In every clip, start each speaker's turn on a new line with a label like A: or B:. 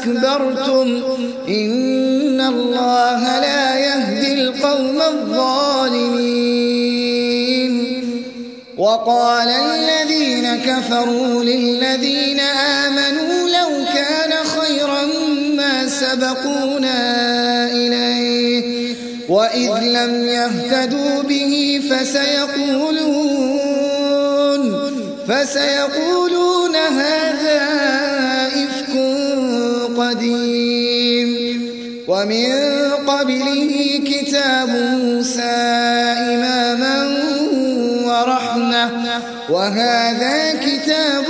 A: واستكبرتم إن الله لا يهدي القوم الظالمين. وقال الذين كفروا للذين آمنوا لو كان خيرا ما سبقونا إليه. وإذ لم يهتدوا به فسيقولون فسيقولون هذا قديم ومن قبله كتاب موسى إماما ورحمة. وهذا كتاب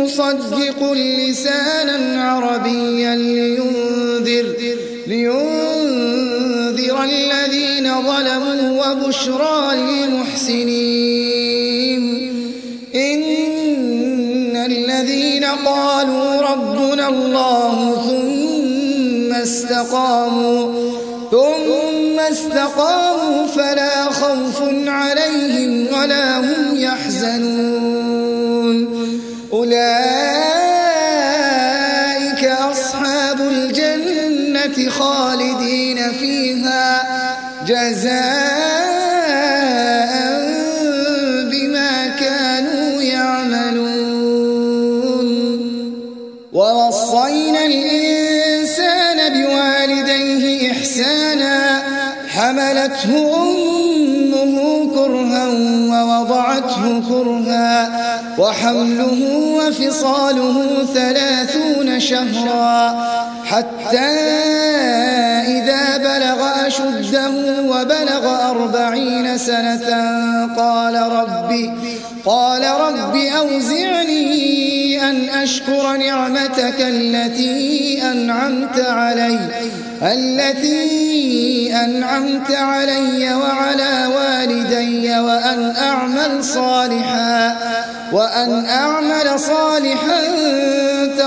A: مصدق لسانا عربيا لينذر لينذر الذين ظلموا وبشرى للمحسنين. إن الذين قالوا الله ثم استقاموا ثم استقاموا فلا خوف عليهم ولا هم يحزنون. أولئك أصحاب الجنة خالدين فيها. جزاء قرآنا حملته أمه كرها ووضعته كرها وحمله وفصاله ثلاثون شهرا. حتى إذا بلغ أشده وبلغ أربعين سنة قال ربي قال رب أوزعني أن أشكر نعمتك التي أنعمت علي التي أنعمت علي وعلى والدي وأن أعمل صالحا وأن أعمل صالحا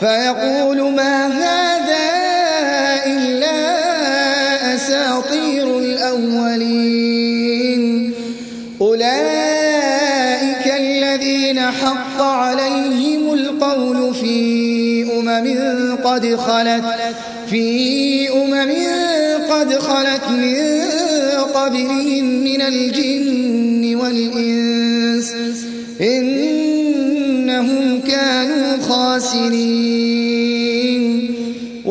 A: فيقول ما هذا إلا أساطير الأولين. أولئك الذين حق عليهم القول في أمم قد خلت في أمم قد خلت من قبلهم من الجن والإنس. إنهم كانوا خاسرين.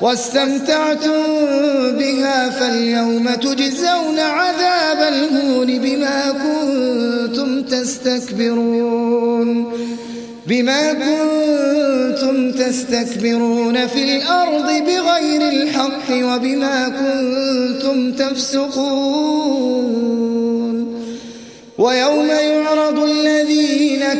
A: واستمتعتم بها فاليوم تجزون عذاب الهون بما كنتم تستكبرون بما كنتم تستكبرون في الأرض بغير الحق وبما كنتم تفسقون ويوم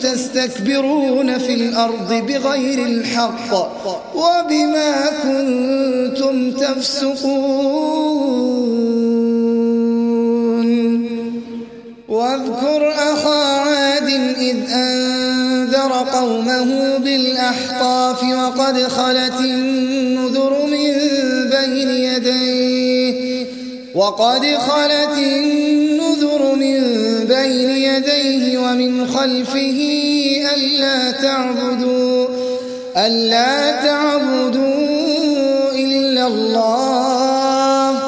A: تستكبرون في الأرض بغير الحق وبما كنتم تفسقون واذكر أخا عاد إذ أنذر قومه بالأحقاف وقد خلت النذر من بين يديه وقد خلت النذر من بين يديه ومن خلفه ألا تعبدوا ألا تعبدوا إلا الله.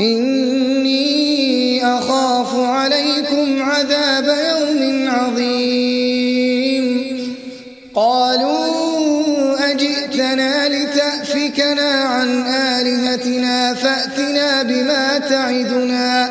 A: إني أخاف عليكم عذاب يوم عظيم. قالوا أجئتنا لتأفكنا عن آلهتنا فأتنا بما تعدنا.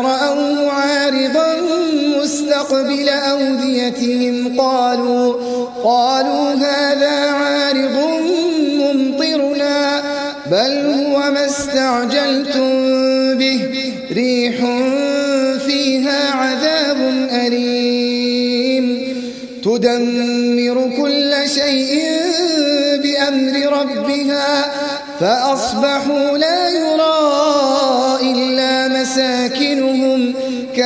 A: رأوه عارضا مستقبل أوديتهم قالوا قالوا هذا عارض ممطرنا بل هو ما استعجلتم به ريح فيها عذاب أليم. تدمر كل شيء بأمر ربها فأصبحوا لا يرى إلا مساكنهم.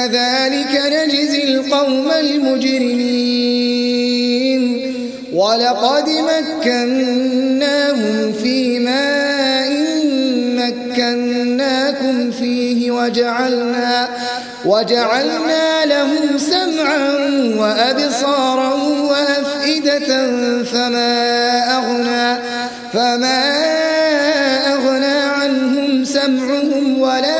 A: كذلك نجزي القوم المجرمين. ولقد مكناهم في ماء مكناكم فيه وجعلنا وجعلنا لهم سمعا وأبصارا وأفئدة فما أغنى فما أغنى عنهم سمعهم ولا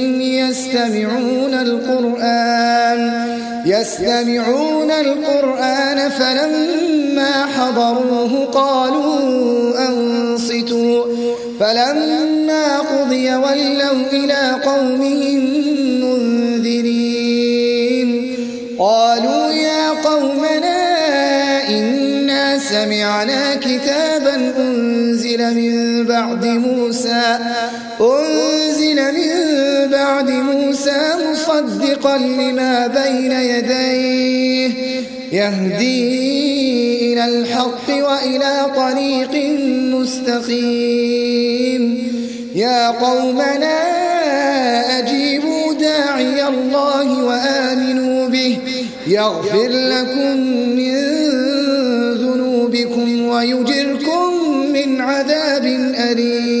A: يستمعون القرآن يستمعون القرآن فلما حضروه قالوا أنصتوا فلما قضي ولوا إلى قومهم منذرين. قالوا يا قومنا إنا سمعنا كتابا أنزل من بعد موسى أنزل من مصدقا لما بين يديه يهدي إلى الحق وإلى طريق مستقيم. يا قومنا أجيبوا داعي الله وآمنوا به. يغفر لكم من ذنوبكم ويجركم من عذاب أليم.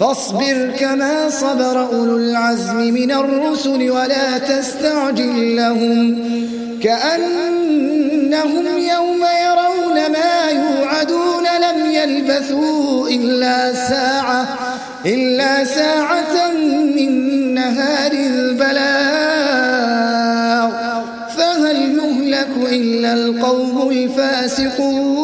A: فاصبر كما صبر أولو العزم من الرسل ولا تستعجل لهم كأنهم يوم يرون ما يوعدون لم يلبثوا إلا ساعة إلا ساعة من نهار البلاغ فهل يهلك إلا القوم الفاسقون؟